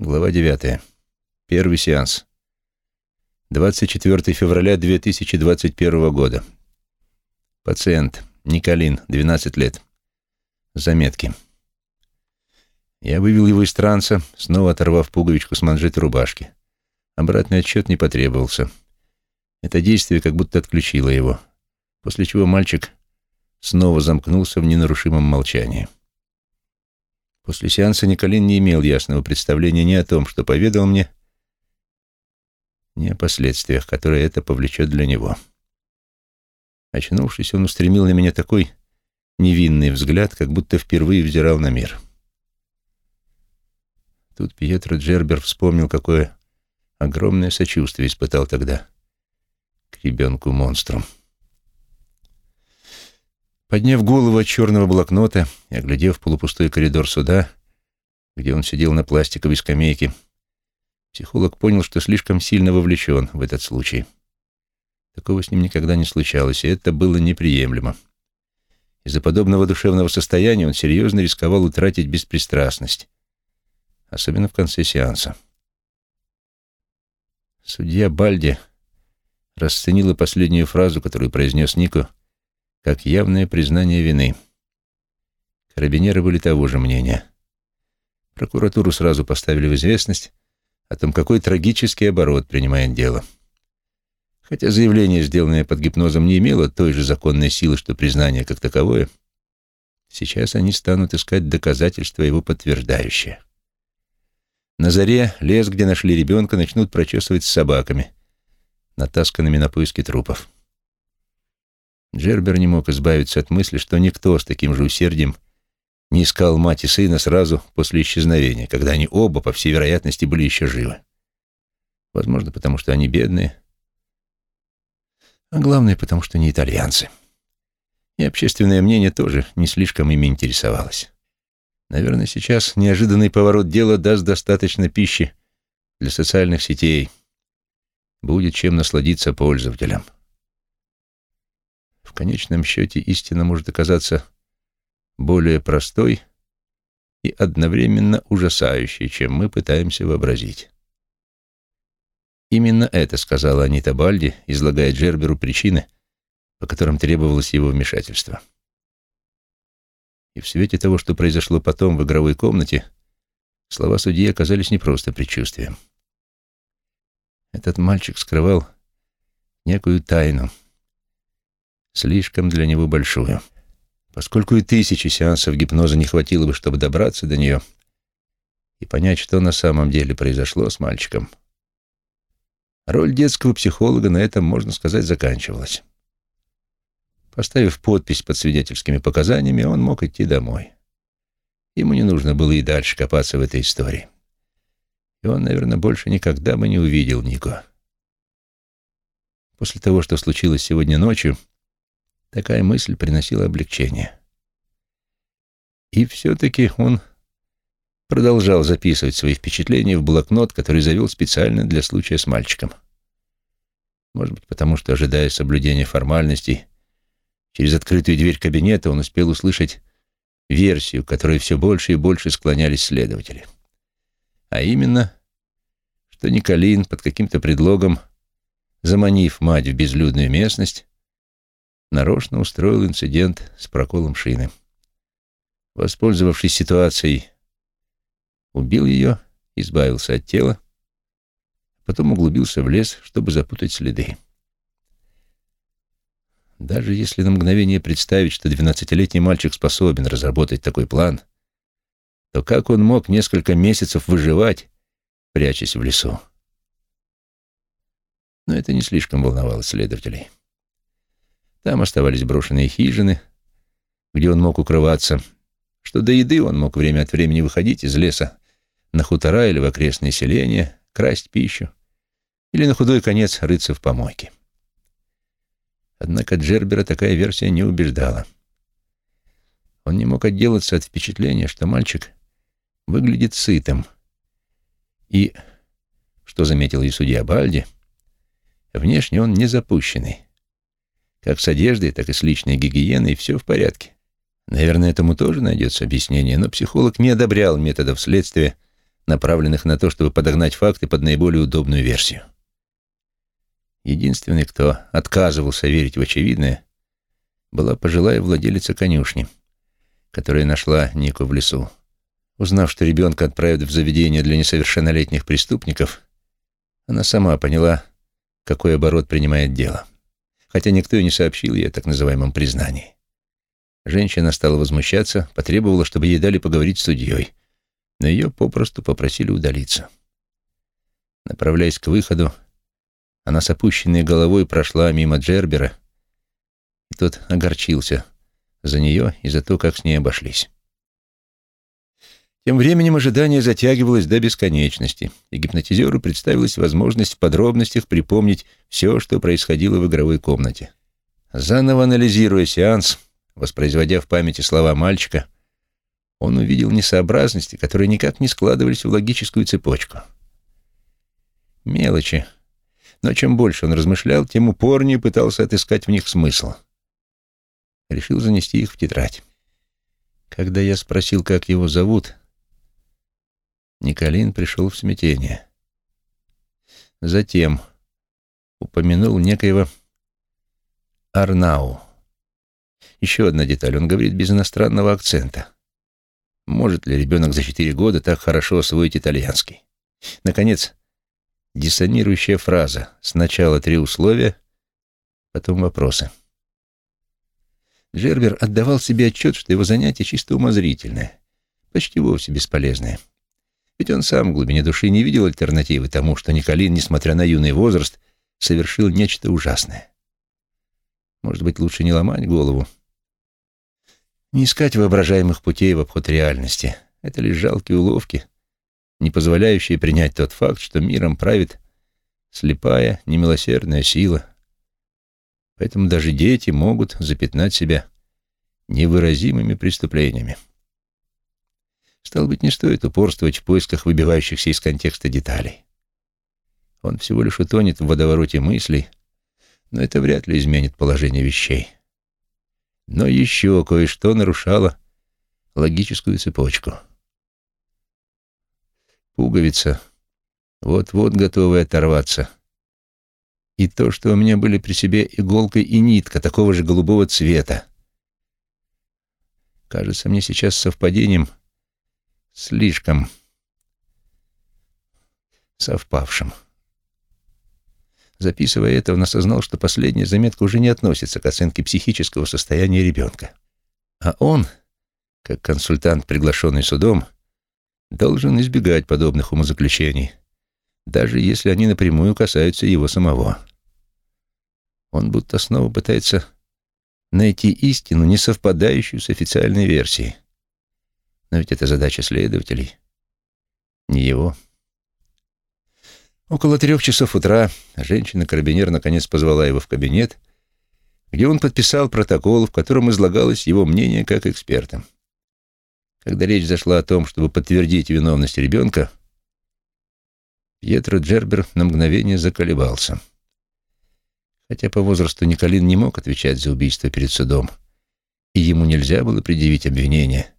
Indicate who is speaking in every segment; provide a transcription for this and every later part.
Speaker 1: Глава 9. Первый сеанс. 24 февраля 2021 года. Пациент. Николин, 12 лет. Заметки. Я вывел его из транса, снова оторвав пуговичку с манжеты рубашки. Обратный отсчет не потребовался. Это действие как будто отключило его, после чего мальчик снова замкнулся в ненарушимом молчании. После сеанса Николин не имел ясного представления ни о том, что поведал мне, ни о последствиях, которые это повлечет для него. Очнувшись, он устремил на меня такой невинный взгляд, как будто впервые взирал на мир. Тут Пьетро Джербер вспомнил, какое огромное сочувствие испытал тогда к ребенку-монстру. Подняв голову от черного блокнота и оглядев полупустой коридор суда, где он сидел на пластиковой скамейке, психолог понял, что слишком сильно вовлечен в этот случай. Такого с ним никогда не случалось, и это было неприемлемо. Из-за подобного душевного состояния он серьезно рисковал утратить беспристрастность, особенно в конце сеанса. Судья Бальди расценила последнюю фразу, которую произнес Нико, как явное признание вины. Карабинеры были того же мнения. Прокуратуру сразу поставили в известность о том, какой трагический оборот принимает дело. Хотя заявление, сделанное под гипнозом, не имело той же законной силы, что признание как таковое, сейчас они станут искать доказательства его подтверждающие. На заре лес, где нашли ребенка, начнут прочесывать с собаками, натасканными на поиски трупов. Джербер не мог избавиться от мысли, что никто с таким же усердием не искал мать и сына сразу после исчезновения, когда они оба, по всей вероятности, были еще живы. Возможно, потому что они бедные, а главное, потому что не итальянцы. И общественное мнение тоже не слишком ими интересовалось. Наверное, сейчас неожиданный поворот дела даст достаточно пищи для социальных сетей. Будет чем насладиться пользователям. В конечном счете истина может оказаться более простой и одновременно ужасающей, чем мы пытаемся вообразить. Именно это сказала Анита Бальди, излагая Джерберу причины, по которым требовалось его вмешательство. И в свете того, что произошло потом в игровой комнате, слова судьи оказались не просто предчувствием. Этот мальчик скрывал некую тайну — слишком для него большую. Поскольку и тысячи сеансов гипноза не хватило бы, чтобы добраться до нее и понять, что на самом деле произошло с мальчиком, роль детского психолога на этом, можно сказать, заканчивалась. Поставив подпись под свидетельскими показаниями, он мог идти домой. Ему не нужно было и дальше копаться в этой истории. И он, наверное, больше никогда бы не увидел Нико. После того, что случилось сегодня ночью, Такая мысль приносила облегчение. И все-таки он продолжал записывать свои впечатления в блокнот, который завел специально для случая с мальчиком. Может быть, потому что, ожидая соблюдения формальностей, через открытую дверь кабинета он успел услышать версию, которой все больше и больше склонялись следователи. А именно, что Николин под каким-то предлогом, заманив мать в безлюдную местность, нарочно устроил инцидент с проколом шины. Воспользовавшись ситуацией, убил ее, избавился от тела, потом углубился в лес, чтобы запутать следы. Даже если на мгновение представить, что двенадцатилетний мальчик способен разработать такой план, то как он мог несколько месяцев выживать, прячась в лесу? Но это не слишком волновало следователей. Там оставались брошенные хижины, где он мог укрываться, что до еды он мог время от времени выходить из леса на хутора или в окрестные селения, красть пищу или на худой конец рыться в помойке. Однако Джербера такая версия не убеждала. Он не мог отделаться от впечатления, что мальчик выглядит сытым. И, что заметил и судья Бальди, внешне он не запущенный. Как с одеждой, так и с личной гигиеной все в порядке. Наверное, этому тоже найдется объяснение, но психолог не одобрял методов следствия, направленных на то, чтобы подогнать факты под наиболее удобную версию. Единственный, кто отказывался верить в очевидное, была пожилая владелица конюшни, которая нашла Нику в лесу. Узнав, что ребенка отправят в заведение для несовершеннолетних преступников, она сама поняла, какой оборот принимает дело, хотя никто и не сообщил ей о так называемом признании. Женщина стала возмущаться, потребовала, чтобы ей дали поговорить с судьей, но ее попросту попросили удалиться. Направляясь к выходу, она с опущенной головой прошла мимо Джербера, и тот огорчился за нее и за то, как с ней обошлись. Тем временем ожидание затягивалось до бесконечности, и гипнотизеру представилась возможность в подробностях припомнить все, что происходило в игровой комнате. Заново анализируя сеанс, воспроизводя в памяти слова мальчика, он увидел несообразности, которые никак не складывались в логическую цепочку. Мелочи. Но чем больше он размышлял, тем упорнее пытался отыскать в них смысл. Решил занести их в тетрадь. Когда я спросил, как его зовут, Николин пришел в смятение. Затем упомянул некоего Арнау. Еще одна деталь. Он говорит без иностранного акцента. Может ли ребенок за четыре года так хорошо освоить итальянский? Наконец, диссонирующая фраза. Сначала три условия, потом вопросы. Джербер отдавал себе отчет, что его занятие чисто умозрительное, почти вовсе бесполезное. Ведь он сам в глубине души не видел альтернативы тому, что Николин, несмотря на юный возраст, совершил нечто ужасное. Может быть, лучше не ломать голову, не искать воображаемых путей в обход реальности. Это лишь жалкие уловки, не позволяющие принять тот факт, что миром правит слепая, немилосердная сила. Поэтому даже дети могут запятнать себя невыразимыми преступлениями. Стало быть, не стоит упорствовать в поисках выбивающихся из контекста деталей. Он всего лишь утонет в водовороте мыслей, но это вряд ли изменит положение вещей. Но еще кое-что нарушало логическую цепочку. Пуговица, вот-вот готовая оторваться. И то, что у меня были при себе иголка и нитка такого же голубого цвета. Кажется мне сейчас совпадением слишком совпавшим. Записывая это, он осознал, что последняя заметка уже не относится к оценке психического состояния ребенка. А он, как консультант, приглашенный судом, должен избегать подобных умозаключений, даже если они напрямую касаются его самого. Он будто снова пытается найти истину, не совпадающую с официальной версией. Но ведь это задача следователей, не его. Около трех часов утра женщина-карабинер наконец позвала его в кабинет, где он подписал протокол, в котором излагалось его мнение как эксперта. Когда речь зашла о том, чтобы подтвердить виновность ребенка, Пьетро Джербер на мгновение заколебался. Хотя по возрасту Николин не мог отвечать за убийство перед судом, и ему нельзя было предъявить обвинение.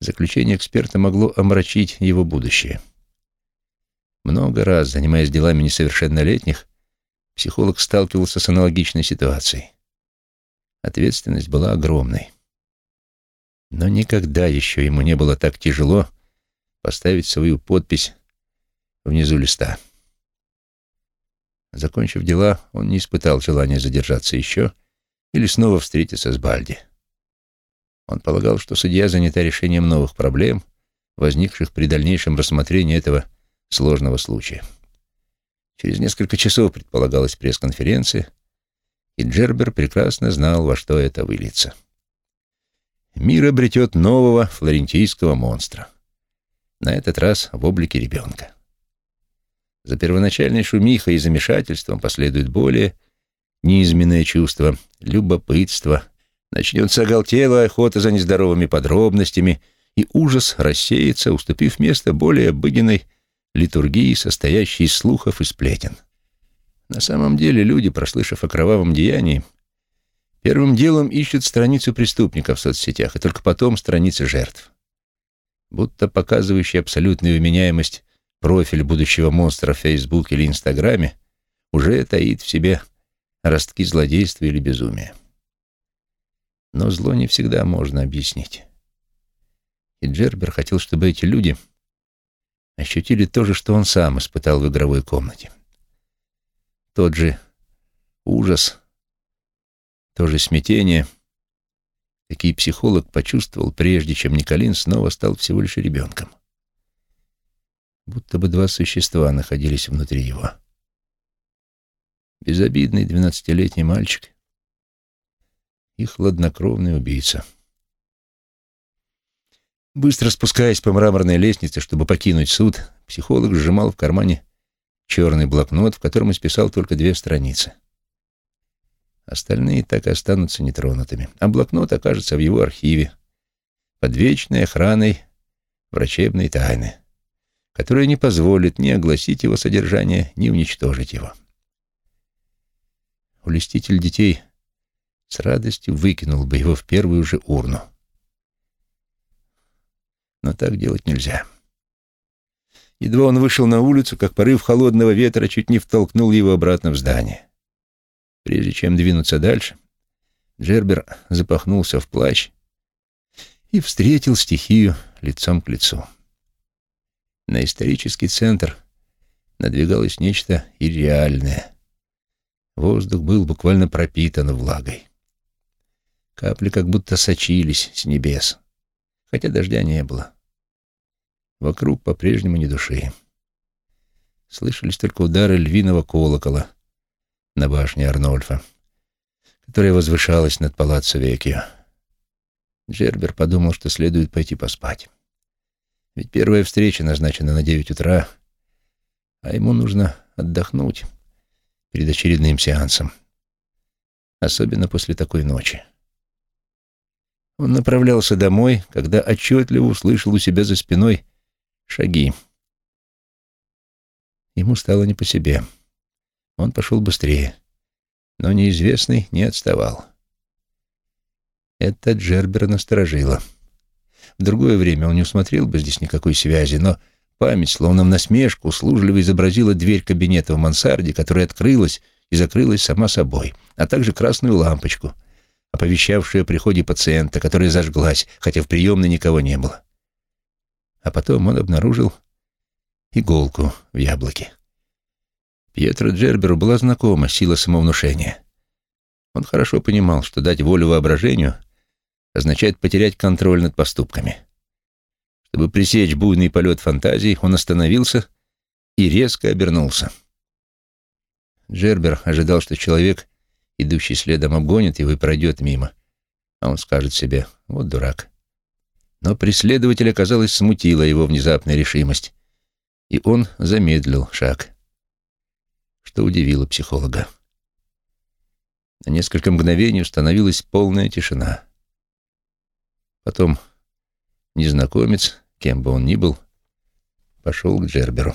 Speaker 1: Заключение эксперта могло омрачить его будущее. Много раз, занимаясь делами несовершеннолетних, психолог сталкивался с аналогичной ситуацией. Ответственность была огромной. Но никогда еще ему не было так тяжело поставить свою подпись внизу листа. Закончив дела, он не испытал желания задержаться еще или снова встретиться с Бальди. Он полагал, что судья занята решением новых проблем, возникших при дальнейшем рассмотрении этого сложного случая. Через несколько часов предполагалась пресс-конференция, и Джербер прекрасно знал, во что это выльется. Мир обретет нового флорентийского монстра. На этот раз в облике ребенка. За первоначальной шумихой и замешательством последует более неизменное чувство любопытства, Начнется оголтелая охота за нездоровыми подробностями, и ужас рассеется, уступив место более обыденной литургии, состоящей из слухов и сплетен. На самом деле люди, прослышав о кровавом деянии, первым делом ищут страницу преступника в соцсетях, и только потом страницы жертв. будто показывающий абсолютную вменяемость профиль будущего монстра в Фейсбуке или Инстаграме уже таит в себе ростки злодейства или безумия. Но зло не всегда можно объяснить. И Джербер хотел, чтобы эти люди ощутили то же, что он сам испытал в игровой комнате. Тот же ужас, то же смятение, какие психолог почувствовал, прежде чем Николин снова стал всего лишь ребенком. Будто бы два существа находились внутри его. Безобидный двенадцатилетний мальчик и хладнокровный убийца. Быстро спускаясь по мраморной лестнице, чтобы покинуть суд, психолог сжимал в кармане черный блокнот, в котором исписал только две страницы. Остальные так и останутся нетронутыми, а блокнот окажется в его архиве под вечной охраной врачебной тайны, которая не позволит ни огласить его содержание, ни уничтожить его. Улеститель детей с радостью выкинул бы его в первую же урну. Но так делать нельзя. Едва он вышел на улицу, как порыв холодного ветра чуть не втолкнул его обратно в здание. Прежде чем двинуться дальше, Джербер запахнулся в плащ и встретил стихию лицом к лицу. На исторический центр надвигалось нечто ирреальное. Воздух был буквально пропитан влагой. Капли как будто сочились с небес, хотя дождя не было. Вокруг по-прежнему ни души. Слышались только удары львиного колокола на башне Арнольфа, которая возвышалась над палаццо Векио. Джербер подумал, что следует пойти поспать. Ведь первая встреча назначена на девять утра, а ему нужно отдохнуть перед очередным сеансом, особенно после такой ночи. Он направлялся домой, когда отчетливо услышал у себя за спиной Шаги. Ему стало не по себе. Он пошел быстрее, но неизвестный не отставал. Это Джербера насторожило. В другое время он не усмотрел бы здесь никакой связи, но память, словно в насмешку, услужливо изобразила дверь кабинета в мансарде, которая открылась и закрылась сама собой, а также красную лампочку, оповещавшую о приходе пациента, которая зажглась, хотя в приемной никого не было. А потом он обнаружил иголку в яблоке. Пьетро Джерберу была знакома сила самовнушения. Он хорошо понимал, что дать волю воображению означает потерять контроль над поступками. Чтобы пресечь буйный полет фантазий, он остановился и резко обернулся. Джербер ожидал, что человек, идущий следом, обгонит его и пройдет мимо, а он скажет себе «вот дурак». Но преследователя, казалось, смутила его внезапная решимость, и он замедлил шаг, что удивило психолога. На несколько мгновений установилась полная тишина. Потом незнакомец, кем бы он ни был, пошел к Джерберу.